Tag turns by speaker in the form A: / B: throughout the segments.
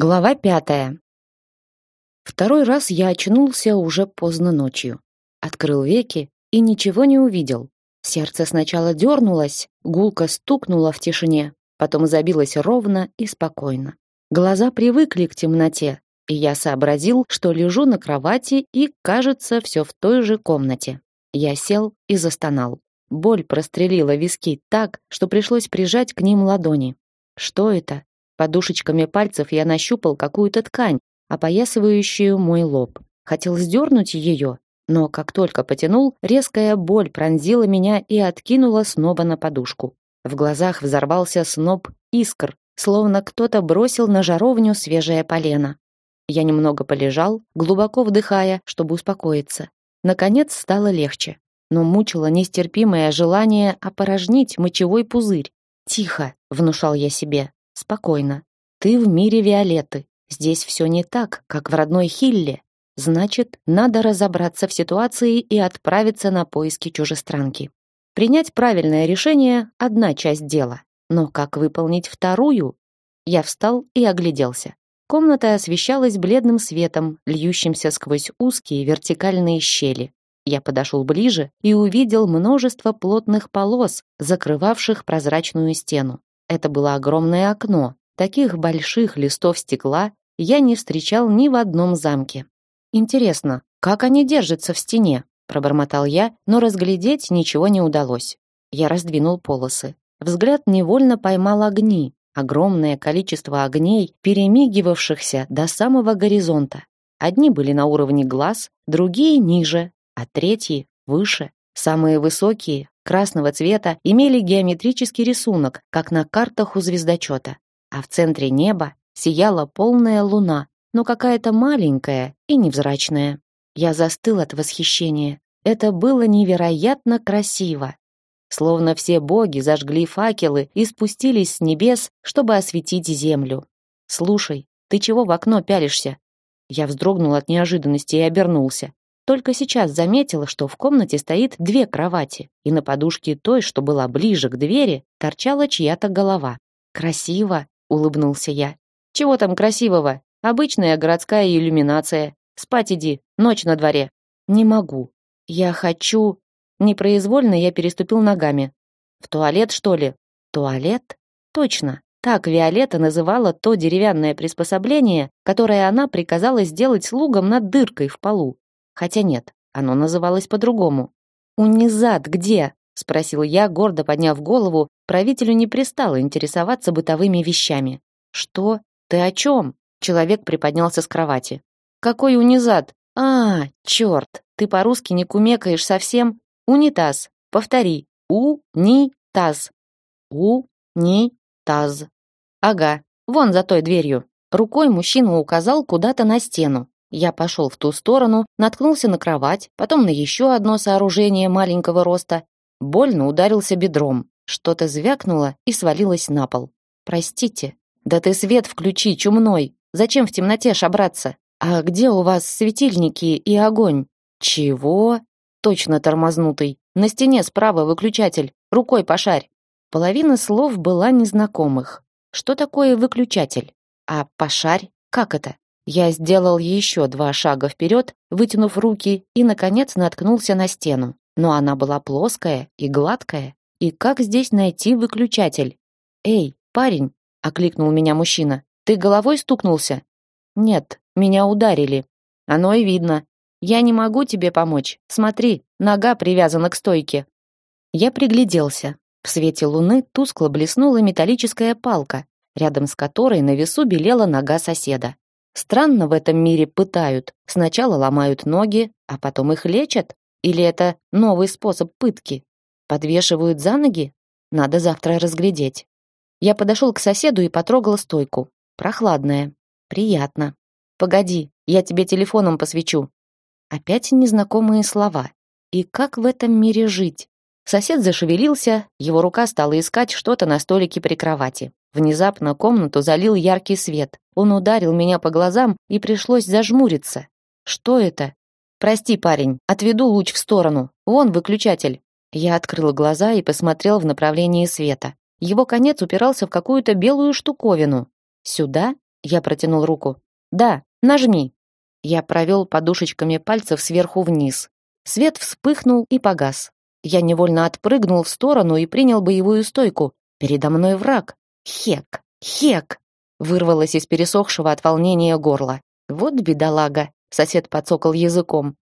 A: Глава пятая. Второй раз я очнулся уже поздно ночью. Открыл веки и ничего не увидел. Сердце сначала дернулось, гулко стукнуло в тишине, потом забилось ровно и спокойно. Глаза привыкли к темноте, и я сообразил, что лежу на кровати и, кажется, все в той же комнате. Я сел и застонал. Боль прострелила виски так, что пришлось прижать к ним ладони. Что это? Подушечками пальцев я нащупал какую-то ткань, опоясывающую мой лоб. Хотел сдернуть ее, но как только потянул, резкая боль пронзила меня и откинула снова на подушку. В глазах взорвался сноп искр, словно кто-то бросил на жаровню свежее полено. Я немного полежал, глубоко вдыхая, чтобы успокоиться. Наконец стало легче, но мучило нестерпимое желание опорожнить мочевой пузырь. «Тихо», — внушал я себе, Спокойно. Ты в мире Виолетты. Здесь все не так, как в родной Хилле. Значит, надо разобраться в ситуации и отправиться на поиски чужестранки. Принять правильное решение – одна часть дела. Но как выполнить вторую? Я встал и огляделся. Комната освещалась бледным светом, льющимся сквозь узкие вертикальные щели. Я подошел ближе и увидел множество плотных полос, закрывавших прозрачную стену. Это было огромное окно. Таких больших листов стекла я не встречал ни в одном замке. Интересно, как они держатся в стене? пробормотал я, но разглядеть ничего не удалось. Я раздвинул полосы. Взгляд невольно поймал огни, огромное количество огней, перемигивавшихся до самого горизонта. Одни были на уровне глаз, другие ниже, а третьи выше. Самые высокие красного цвета имели геометрический рисунок, как на картах у звездочета. А в центре неба сияла полная луна, но какая-то маленькая и невзрачная. Я застыл от восхищения. Это было невероятно красиво. Словно все боги зажгли факелы и спустились с небес, чтобы осветить землю. «Слушай, ты чего в окно пялишься?» Я вздрогнул от неожиданности и обернулся. Только сейчас заметила, что в комнате стоит две кровати, и на подушке той, что была ближе к двери, торчала чья-то голова. «Красиво!» — улыбнулся я. «Чего там красивого? Обычная городская иллюминация. Спать иди, ночь на дворе». «Не могу. Я хочу...» Непроизвольно я переступил ногами. «В туалет, что ли?» «Туалет?» «Точно. Так Виолетта называла то деревянное приспособление, которое она приказала сделать слугам над дыркой в полу. Хотя нет, оно называлось по-другому. «Унизад где?» — спросил я, гордо подняв голову. Правителю не пристало интересоваться бытовыми вещами. «Что? Ты о чем?» Человек приподнялся с кровати. «Какой унизад? А, черт, ты по-русски не кумекаешь совсем? Унитаз. Повтори. У-ни-таз. У-ни-таз. Ага, вон за той дверью». Рукой мужчина указал куда-то на стену. Я пошел в ту сторону, наткнулся на кровать, потом на еще одно сооружение маленького роста. Больно ударился бедром. Что-то звякнуло и свалилось на пол. «Простите». «Да ты свет включи, чумной! Зачем в темноте шабраться? А где у вас светильники и огонь?» «Чего?» «Точно тормознутый. На стене справа выключатель. Рукой пошарь». Половина слов была незнакомых. Что такое выключатель? А пошарь? Как это? Я сделал еще два шага вперед, вытянув руки, и, наконец, наткнулся на стену. Но она была плоская и гладкая. И как здесь найти выключатель? «Эй, парень!» — окликнул меня мужчина. «Ты головой стукнулся?» «Нет, меня ударили». «Оно и видно. Я не могу тебе помочь. Смотри, нога привязана к стойке». Я пригляделся. В свете луны тускло блеснула металлическая палка, рядом с которой на весу белела нога соседа. Странно в этом мире пытают. Сначала ломают ноги, а потом их лечат? Или это новый способ пытки? Подвешивают за ноги? Надо завтра разглядеть. Я подошел к соседу и потрогал стойку. Прохладная. Приятно. Погоди, я тебе телефоном посвечу. Опять незнакомые слова. И как в этом мире жить? Сосед зашевелился, его рука стала искать что-то на столике при кровати. Внезапно комнату залил яркий свет. Он ударил меня по глазам, и пришлось зажмуриться. Что это? Прости, парень, отведу луч в сторону. Вон выключатель. Я открыл глаза и посмотрел в направлении света. Его конец упирался в какую-то белую штуковину. Сюда? Я протянул руку. Да, нажми. Я провел подушечками пальцев сверху вниз. Свет вспыхнул и погас. Я невольно отпрыгнул в сторону и принял боевую стойку. Передо мной враг. Хек, хек! Вырвалось из пересохшего от волнения горла. Вот бедолага, сосед подсокал языком.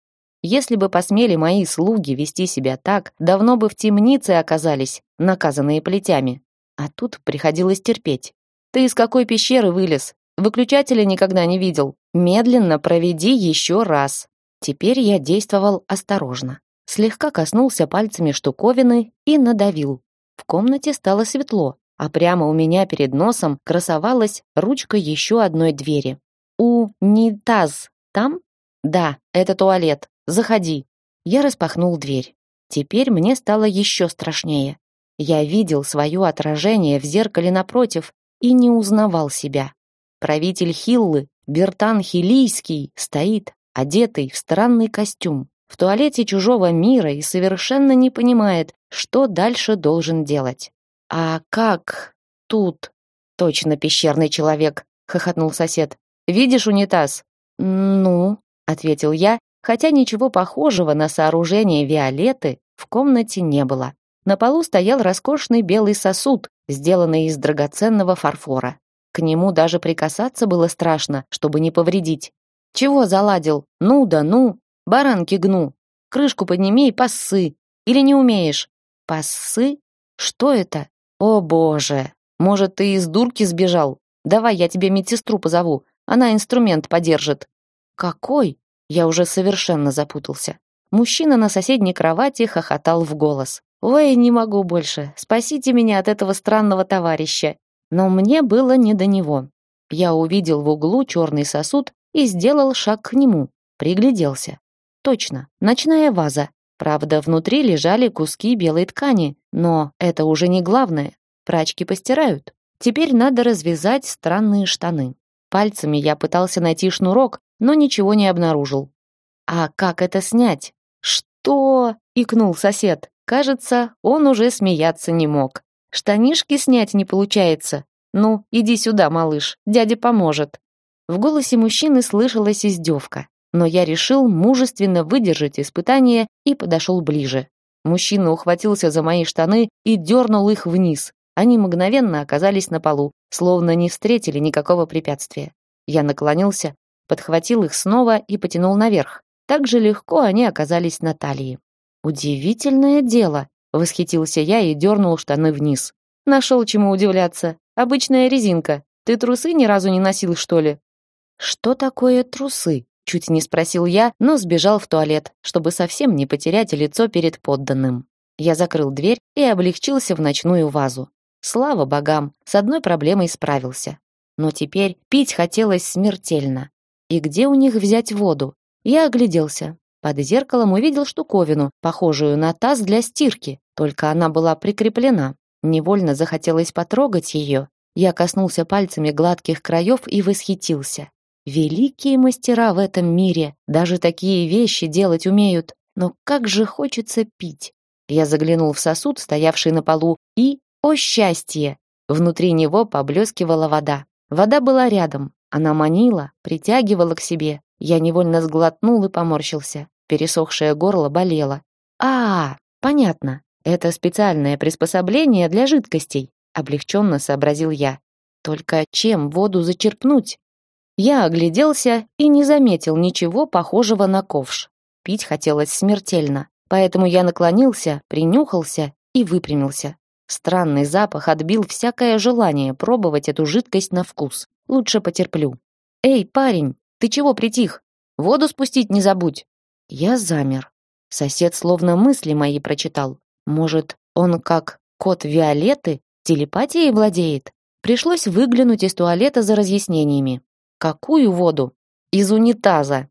A: Если бы посмели мои слуги вести себя так, давно бы в темнице оказались, наказанные плетями. А тут приходилось терпеть. Ты из какой пещеры вылез? Выключателя никогда не видел. Медленно проведи еще раз. Теперь я действовал осторожно. Слегка коснулся пальцами штуковины и надавил. В комнате стало светло, а прямо у меня перед носом красовалась ручка еще одной двери. У Нитаз там? Да, это туалет. Заходи. Я распахнул дверь. Теперь мне стало еще страшнее. Я видел свое отражение в зеркале напротив и не узнавал себя. Правитель Хиллы, Бертан Хилийский, стоит, одетый в странный костюм, в туалете чужого мира и совершенно не понимает, что дальше должен делать. А как тут? Точно пещерный человек, хохотнул сосед. Видишь унитаз? Ну, ответил я, хотя ничего похожего на сооружение Виолетты в комнате не было. На полу стоял роскошный белый сосуд, сделанный из драгоценного фарфора. К нему даже прикасаться было страшно, чтобы не повредить. Чего заладил? Ну да ну, баранки гну. Крышку подними и пассы. Или не умеешь? Пассы? Что это? О, боже. Может, ты из дурки сбежал? Давай я тебе медсестру позову. Она инструмент подержит. Какой? Я уже совершенно запутался. Мужчина на соседней кровати хохотал в голос. Ой, не могу больше. Спасите меня от этого странного товарища. Но мне было не до него. Я увидел в углу черный сосуд и сделал шаг к нему. Пригляделся. Точно, ночная ваза. Правда, внутри лежали куски белой ткани, но это уже не главное. Прачки постирают. Теперь надо развязать странные штаны. Пальцами я пытался найти шнурок, но ничего не обнаружил. А как это снять? Что? икнул сосед. Кажется, он уже смеяться не мог. Штанишки снять не получается. Ну, иди сюда, малыш, дядя поможет. В голосе мужчины слышалась издевка, но я решил мужественно выдержать испытание и подошел ближе. Мужчина ухватился за мои штаны и дернул их вниз. Они мгновенно оказались на полу, словно не встретили никакого препятствия. Я наклонился, подхватил их снова и потянул наверх. Так же легко они оказались на талии. Удивительное дело, восхитился я и дернул штаны вниз. Нашел чему удивляться. Обычная резинка. Ты трусы ни разу не носил, что ли? Что такое трусы? Чуть не спросил я, но сбежал в туалет, чтобы совсем не потерять лицо перед подданным. Я закрыл дверь и облегчился в ночную вазу. Слава богам, с одной проблемой справился. Но теперь пить хотелось смертельно. И где у них взять воду? Я огляделся. Под зеркалом увидел штуковину, похожую на таз для стирки, только она была прикреплена. Невольно захотелось потрогать ее. Я коснулся пальцами гладких краев и восхитился. Великие мастера в этом мире, даже такие вещи делать умеют. Но как же хочется пить. Я заглянул в сосуд, стоявший на полу, и, о счастье, внутри него поблескивала вода. Вода была рядом, она манила, притягивала к себе. Я невольно сглотнул и поморщился. Пересохшее горло болело. А, понятно. Это специальное приспособление для жидкостей, облегченно сообразил я. Только чем воду зачерпнуть? Я огляделся и не заметил ничего похожего на ковш. Пить хотелось смертельно, поэтому я наклонился, принюхался и выпрямился. Странный запах отбил всякое желание пробовать эту жидкость на вкус. Лучше потерплю. Эй, парень, ты чего притих? Воду спустить не забудь. Я замер. Сосед словно мысли мои прочитал. Может, он как кот Виолетты телепатией владеет? Пришлось выглянуть из туалета за разъяснениями. Какую воду? Из унитаза.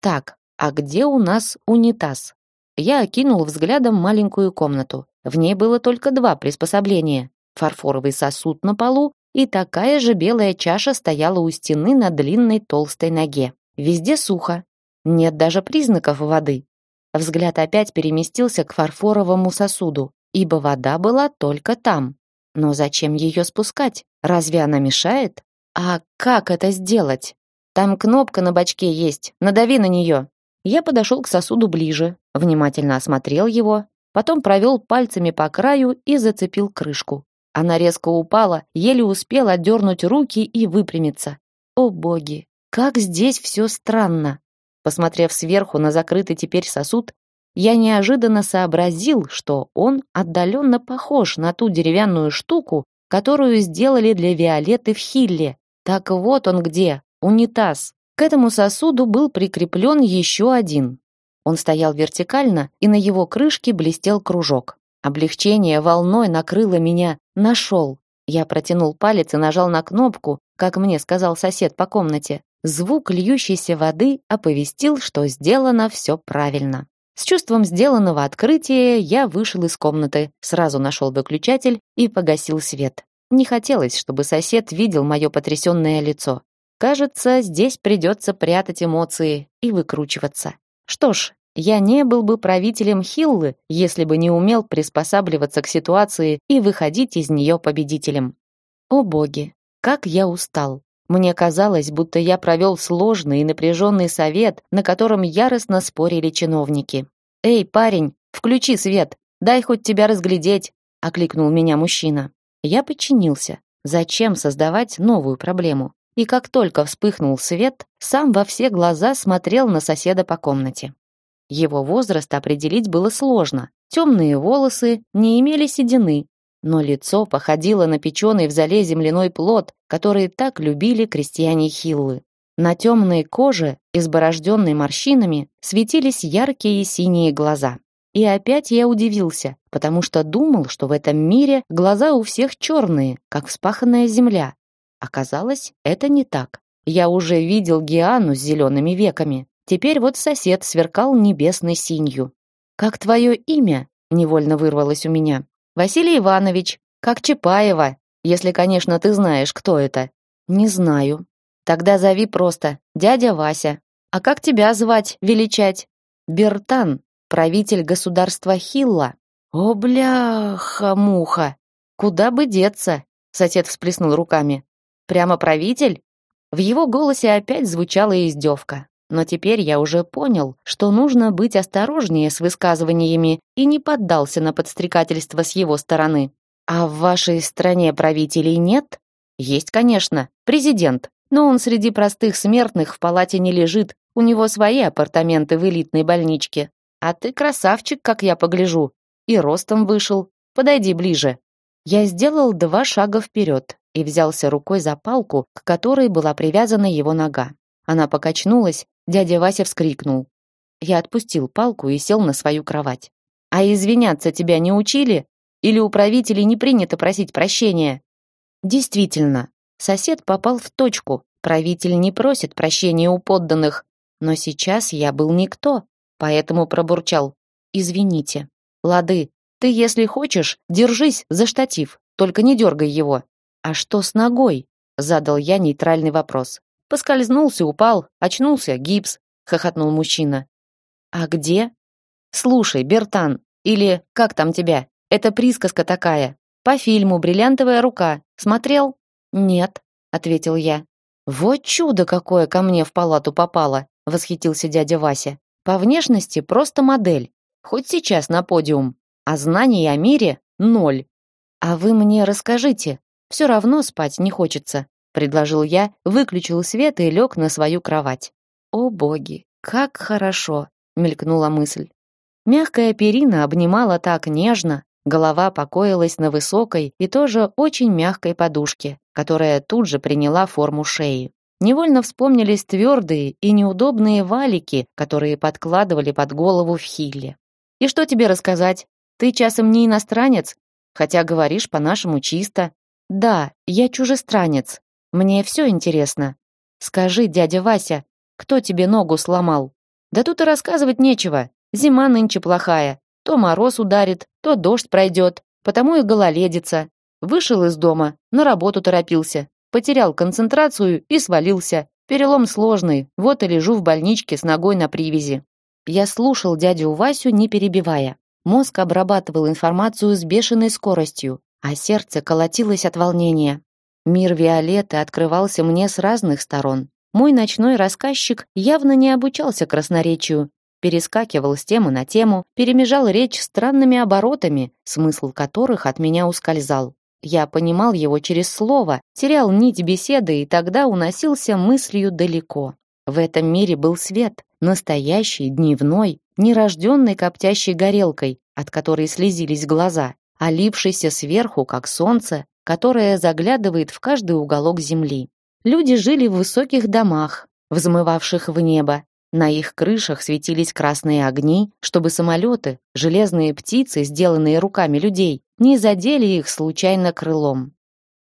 A: Так, а где у нас унитаз? Я окинул взглядом маленькую комнату. В ней было только два приспособления: фарфоровый сосуд на полу и такая же белая чаша стояла у стены на длинной толстой ноге. Везде сухо, нет даже признаков воды. Взгляд опять переместился к фарфоровому сосуду, ибо вода была только там. Но зачем ее спускать? Разве она мешает? А как это сделать? Там кнопка на бачке есть. Надави на нее. Я подошел к сосуду ближе, внимательно осмотрел его, потом провел пальцами по краю и зацепил крышку. Она резко упала, еле успел отдернуть руки и выпрямиться. О боги, как здесь все странно. Посмотрев сверху на закрытый теперь сосуд, я неожиданно сообразил, что он отдаленно похож на ту деревянную штуку, которую сделали для Виолетты в Хилле. Так вот он где, унитаз. К этому сосуду был прикреплен еще один. Он стоял вертикально, и на его крышке блестел кружок. Облегчение волной накрыло меня. Нашел. Я протянул палец и нажал на кнопку, как мне сказал сосед по комнате. Звук льющейся воды оповестил, что сделано все правильно. С чувством сделанного открытия я вышел из комнаты, сразу нашел выключатель и погасил свет. Не хотелось, чтобы сосед видел мое потрясенное лицо. Кажется, здесь придется прятать эмоции и выкручиваться. Что ж, я не был бы правителем Хиллы, если бы не умел приспосабливаться к ситуации и выходить из нее победителем. О боги, как я устал. Мне казалось, будто я провел сложный и напряженный совет, на котором яростно спорили чиновники. «Эй, парень, включи свет, дай хоть тебя разглядеть», — окликнул меня мужчина. Я подчинился. Зачем создавать новую проблему? И как только вспыхнул свет, сам во все глаза смотрел на соседа по комнате. Его возраст определить было сложно. Темные волосы не имели седины, но лицо походило на печеный в зале земляной плод, который так любили крестьяне Хиллы. На темной коже, изборожденной морщинами, светились яркие синие глаза. И опять я удивился, потому что думал, что в этом мире глаза у всех черные, как вспаханная земля. Оказалось, это не так. Я уже видел Гиану с зелеными веками. Теперь вот сосед сверкал небесной синью. «Как твое имя?» — невольно вырвалось у меня. Василий Иванович, как Чапаева, если, конечно, ты знаешь, кто это. Не знаю. Тогда зови просто дядя Вася. А как тебя звать, величать? Бертан, правитель государства Хилла. О, бляха-муха! Куда бы деться? Сосед всплеснул руками. Прямо правитель? В его голосе опять звучала издевка. Но теперь я уже понял, что нужно быть осторожнее с высказываниями и не поддался на подстрекательство с его стороны. А в вашей стране правителей нет? Есть, конечно, президент, но он среди простых смертных в палате не лежит, у него свои апартаменты в элитной больничке. А ты красавчик, как я погляжу, и ростом вышел. Подойди ближе. Я сделал два шага вперед и взялся рукой за палку, к которой была привязана его нога. Она покачнулась, Дядя Вася вскрикнул. Я отпустил палку и сел на свою кровать. А извиняться тебя не учили? Или у правителей не принято просить прощения? Действительно, сосед попал в точку. Правитель не просит прощения у подданных. Но сейчас я был никто, поэтому пробурчал. Извините. Лады, ты, если хочешь, держись за штатив, только не дергай его. А что с ногой? Задал я нейтральный вопрос. Поскользнулся, упал, очнулся, гипс, хохотнул мужчина. А где? Слушай, Бертан, или как там тебя? Это присказка такая. По фильму Бриллиантовая рука. Смотрел? Нет, ответил я. Вот чудо какое ко мне в палату попало, восхитился дядя Вася. По внешности просто модель. Хоть сейчас на подиум, а знаний о мире ноль. А вы мне расскажите. Все равно спать не хочется предложил я, выключил свет и лег на свою кровать. О боги, как хорошо, мелькнула мысль. Мягкая перина обнимала так нежно, голова покоилась на высокой и тоже очень мягкой подушке, которая тут же приняла форму шеи. Невольно вспомнились твердые и неудобные валики, которые подкладывали под голову в хилле. И что тебе рассказать? Ты часом не иностранец, хотя говоришь по-нашему чисто. Да, я чужестранец, мне все интересно. Скажи, дядя Вася, кто тебе ногу сломал? Да тут и рассказывать нечего. Зима нынче плохая. То мороз ударит, то дождь пройдет. Потому и гололедица. Вышел из дома, на работу торопился. Потерял концентрацию и свалился. Перелом сложный, вот и лежу в больничке с ногой на привязи. Я слушал дядю Васю, не перебивая. Мозг обрабатывал информацию с бешеной скоростью, а сердце колотилось от волнения. Мир Виолетты открывался мне с разных сторон. Мой ночной рассказчик явно не обучался красноречию, перескакивал с темы на тему, перемежал речь странными оборотами, смысл которых от меня ускользал. Я понимал его через слово, терял нить беседы и тогда уносился мыслью далеко. В этом мире был свет, настоящий, дневной, нерожденный коптящей горелкой, от которой слезились глаза, а лившийся сверху, как солнце, которое заглядывает в каждый уголок земли. Люди жили в высоких домах, взмывавших в небо, на их крышах светились красные огни, чтобы самолеты, железные птицы, сделанные руками людей, не задели их случайно крылом.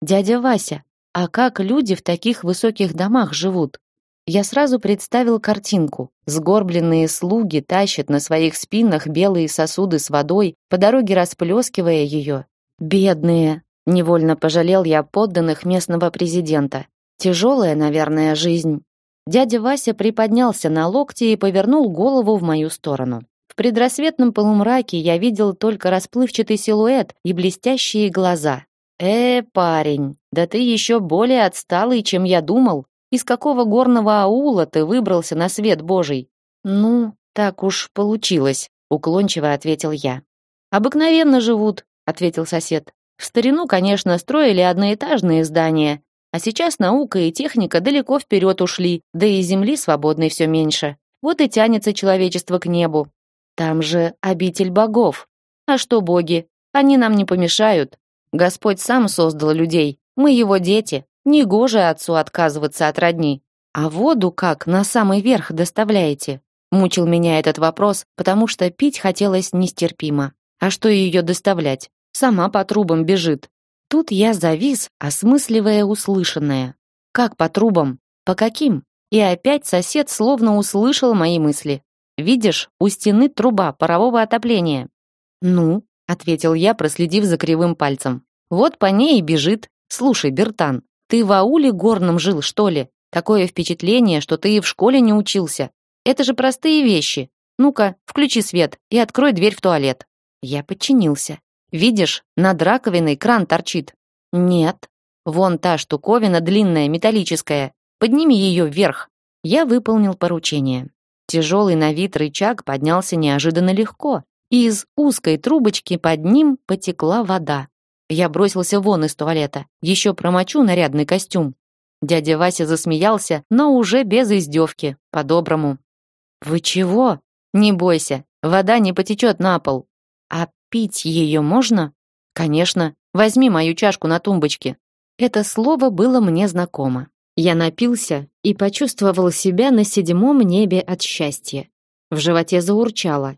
A: «Дядя Вася, а как люди в таких высоких домах живут?» Я сразу представил картинку. Сгорбленные слуги тащат на своих спинах белые сосуды с водой, по дороге расплескивая ее. «Бедные!» — невольно пожалел я подданных местного президента. «Тяжелая, наверное, жизнь». Дядя Вася приподнялся на локте и повернул голову в мою сторону. В предрассветном полумраке я видел только расплывчатый силуэт и блестящие глаза. «Э, парень, да ты еще более отсталый, чем я думал. Из какого горного аула ты выбрался на свет Божий?» «Ну, так уж получилось», — уклончиво ответил я. «Обыкновенно живут», — ответил сосед. «В старину, конечно, строили одноэтажные здания, а сейчас наука и техника далеко вперед ушли, да и земли свободной все меньше. Вот и тянется человечество к небу. Там же обитель богов. А что боги? Они нам не помешают. Господь сам создал людей. Мы его дети. Негоже отцу отказываться от родни. А воду как на самый верх доставляете? Мучил меня этот вопрос, потому что пить хотелось нестерпимо. А что ее доставлять? Сама по трубам бежит. Тут я завис, осмысливая услышанное. Как по трубам? По каким? И опять сосед словно услышал мои мысли. Видишь, у стены труба парового отопления. Ну, ответил я, проследив за кривым пальцем. Вот по ней и бежит. Слушай, Бертан, ты в ауле горном жил, что ли? Такое впечатление, что ты и в школе не учился. Это же простые вещи. Ну-ка, включи свет и открой дверь в туалет. Я подчинился. Видишь, над раковиной кран торчит. Нет. Вон та штуковина длинная, металлическая. Подними ее вверх. Я выполнил поручение. Тяжелый на вид рычаг поднялся неожиданно легко, и из узкой трубочки под ним потекла вода. Я бросился вон из туалета. Еще промочу нарядный костюм. Дядя Вася засмеялся, но уже без издевки, по-доброму. «Вы чего? Не бойся, вода не потечет на пол. А Пить ее можно? Конечно. Возьми мою чашку на тумбочке. Это слово было мне знакомо. Я напился и почувствовал себя на седьмом небе от счастья. В животе заурчало.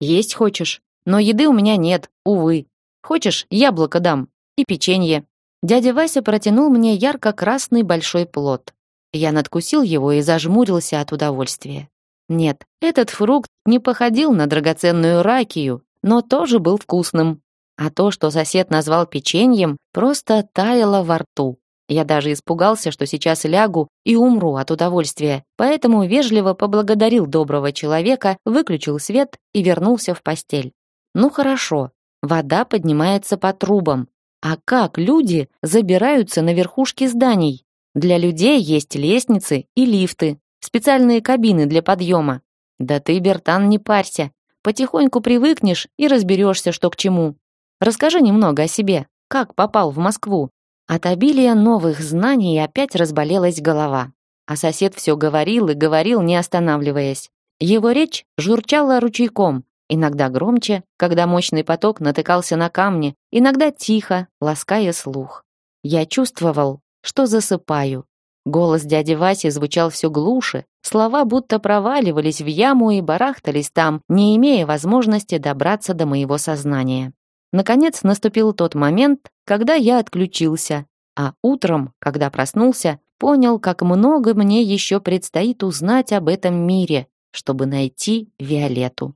A: Есть хочешь? Но еды у меня нет, увы. Хочешь, яблоко дам и печенье. Дядя Вася протянул мне ярко-красный большой плод. Я надкусил его и зажмурился от удовольствия. Нет, этот фрукт не походил на драгоценную ракию, но тоже был вкусным. А то, что сосед назвал печеньем, просто таяло во рту. Я даже испугался, что сейчас лягу и умру от удовольствия, поэтому вежливо поблагодарил доброго человека, выключил свет и вернулся в постель. Ну хорошо, вода поднимается по трубам. А как люди забираются на верхушки зданий? Для людей есть лестницы и лифты, специальные кабины для подъема. Да ты, Бертан, не парься. Потихоньку привыкнешь и разберешься, что к чему. Расскажи немного о себе. Как попал в Москву? От обилия новых знаний опять разболелась голова. А сосед все говорил и говорил, не останавливаясь. Его речь журчала ручейком, иногда громче, когда мощный поток натыкался на камни, иногда тихо, лаская слух. Я чувствовал, что засыпаю, Голос дяди Васи звучал все глуше, слова будто проваливались в яму и барахтались там, не имея возможности добраться до моего сознания. Наконец наступил тот момент, когда я отключился, а утром, когда проснулся, понял, как много мне еще предстоит узнать об этом мире, чтобы найти Виолетту.